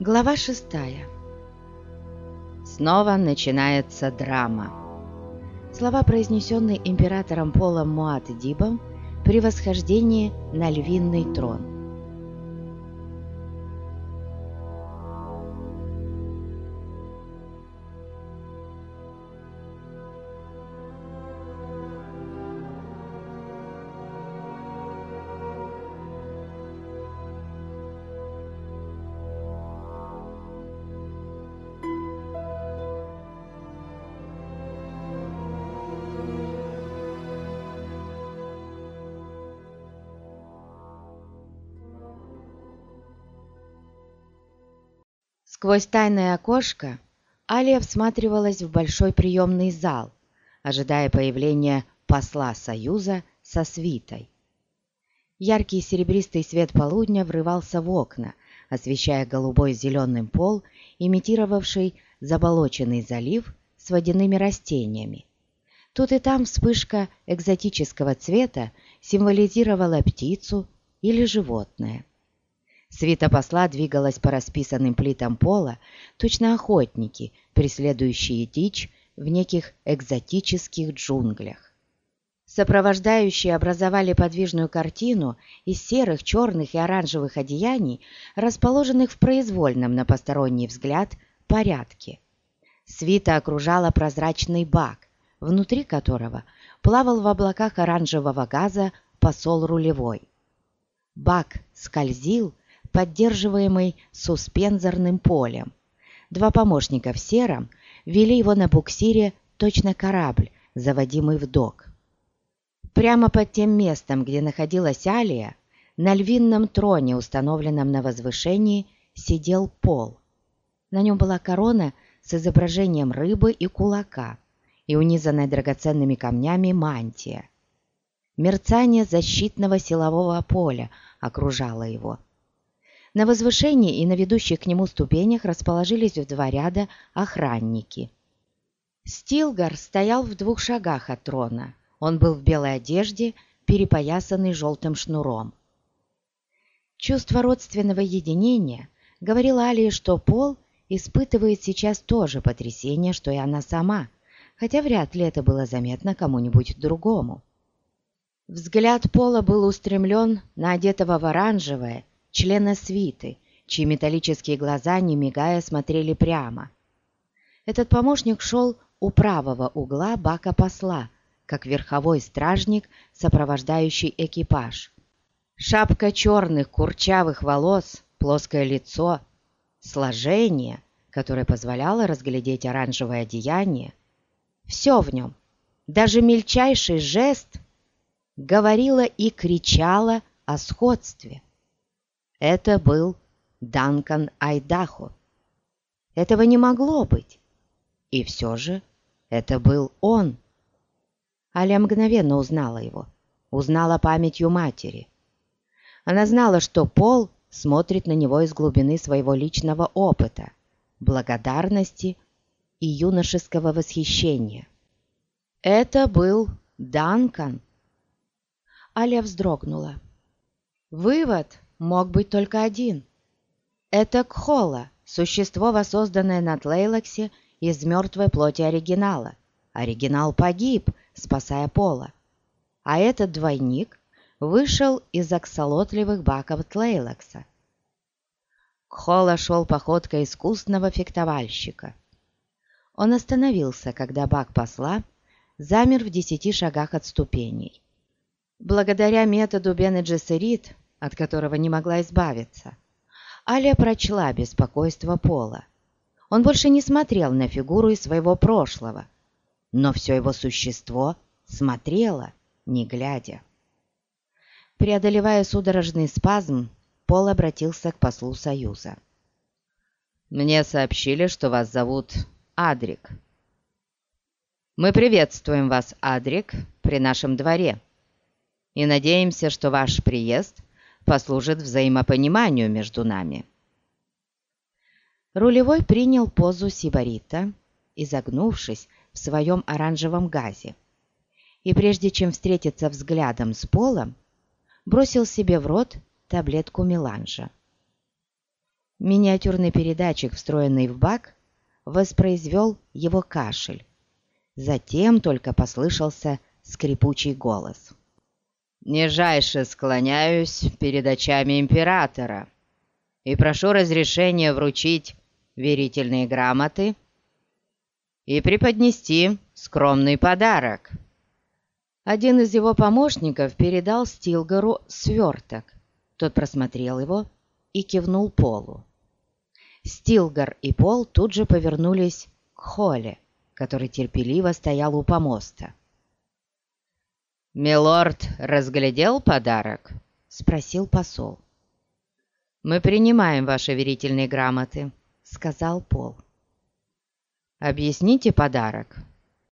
Глава шестая. Снова начинается драма. Слова, произнесенные императором Полом Муат-Дибом при восхождении на львиный трон. Сквозь тайное окошко Алия всматривалась в большой приемный зал, ожидая появления посла Союза со свитой. Яркий серебристый свет полудня врывался в окна, освещая голубой зеленым пол, имитировавший заболоченный залив с водяными растениями. Тут и там вспышка экзотического цвета символизировала птицу или животное. Свита посла двигалась по расписанным плитам пола, точно охотники, преследующие дичь в неких экзотических джунглях. Сопровождающие образовали подвижную картину из серых, черных и оранжевых одеяний, расположенных в произвольном на посторонний взгляд порядке. Свита окружала прозрачный бак, внутри которого плавал в облаках оранжевого газа посол рулевой. Бак скользил, поддерживаемый суспензорным полем. Два помощника в сером вели его на буксире точно корабль, заводимый в док. Прямо под тем местом, где находилась Алия, на львином троне, установленном на возвышении, сидел пол. На нем была корона с изображением рыбы и кулака и унизанная драгоценными камнями мантия. Мерцание защитного силового поля окружало его – на возвышении и на ведущих к нему ступенях расположились в два ряда охранники. Стилгар стоял в двух шагах от трона. Он был в белой одежде, перепоясанный желтым шнуром. Чувство родственного единения говорило Алии, что Пол испытывает сейчас то же потрясение, что и она сама, хотя вряд ли это было заметно кому-нибудь другому. Взгляд Пола был устремлен на одетого в оранжевое члена свиты, чьи металлические глаза, не мигая, смотрели прямо. Этот помощник шел у правого угла бака посла, как верховой стражник, сопровождающий экипаж. Шапка черных курчавых волос, плоское лицо, сложение, которое позволяло разглядеть оранжевое одеяние, все в нем, даже мельчайший жест, говорило и кричало о сходстве. Это был Данкан Айдахо. Этого не могло быть. И все же это был он. Аля мгновенно узнала его, узнала памятью матери. Она знала, что Пол смотрит на него из глубины своего личного опыта, благодарности и юношеского восхищения. Это был Данкан. Аля вздрогнула. Вывод мог быть только один. Это Кхола, существо, воссозданное на Тлейлаксе из мертвой плоти оригинала. Оригинал погиб, спасая Пола. А этот двойник вышел из аксолотливых баков Тлейлакса. Кхола шел походкой искусного фехтовальщика. Он остановился, когда бак посла замер в десяти шагах от ступеней. Благодаря методу Бене Джессерит от которого не могла избавиться. Аля прочла беспокойство Пола. Он больше не смотрел на фигуру из своего прошлого, но все его существо смотрело, не глядя. Преодолевая судорожный спазм, Пол обратился к послу Союза. «Мне сообщили, что вас зовут Адрик. Мы приветствуем вас, Адрик, при нашем дворе, и надеемся, что ваш приезд – послужит взаимопониманию между нами». Рулевой принял позу сибарита, изогнувшись в своем оранжевом газе, и прежде чем встретиться взглядом с Полом, бросил себе в рот таблетку меланжа. Миниатюрный передатчик, встроенный в бак, воспроизвел его кашель. Затем только послышался скрипучий голос. «Нижайше склоняюсь перед очами императора и прошу разрешения вручить верительные грамоты и преподнести скромный подарок». Один из его помощников передал Стилгару сверток. Тот просмотрел его и кивнул Полу. Стилгар и Пол тут же повернулись к Холле, который терпеливо стоял у помоста. «Милорд разглядел подарок?» — спросил посол. «Мы принимаем ваши верительные грамоты», — сказал Пол. «Объясните подарок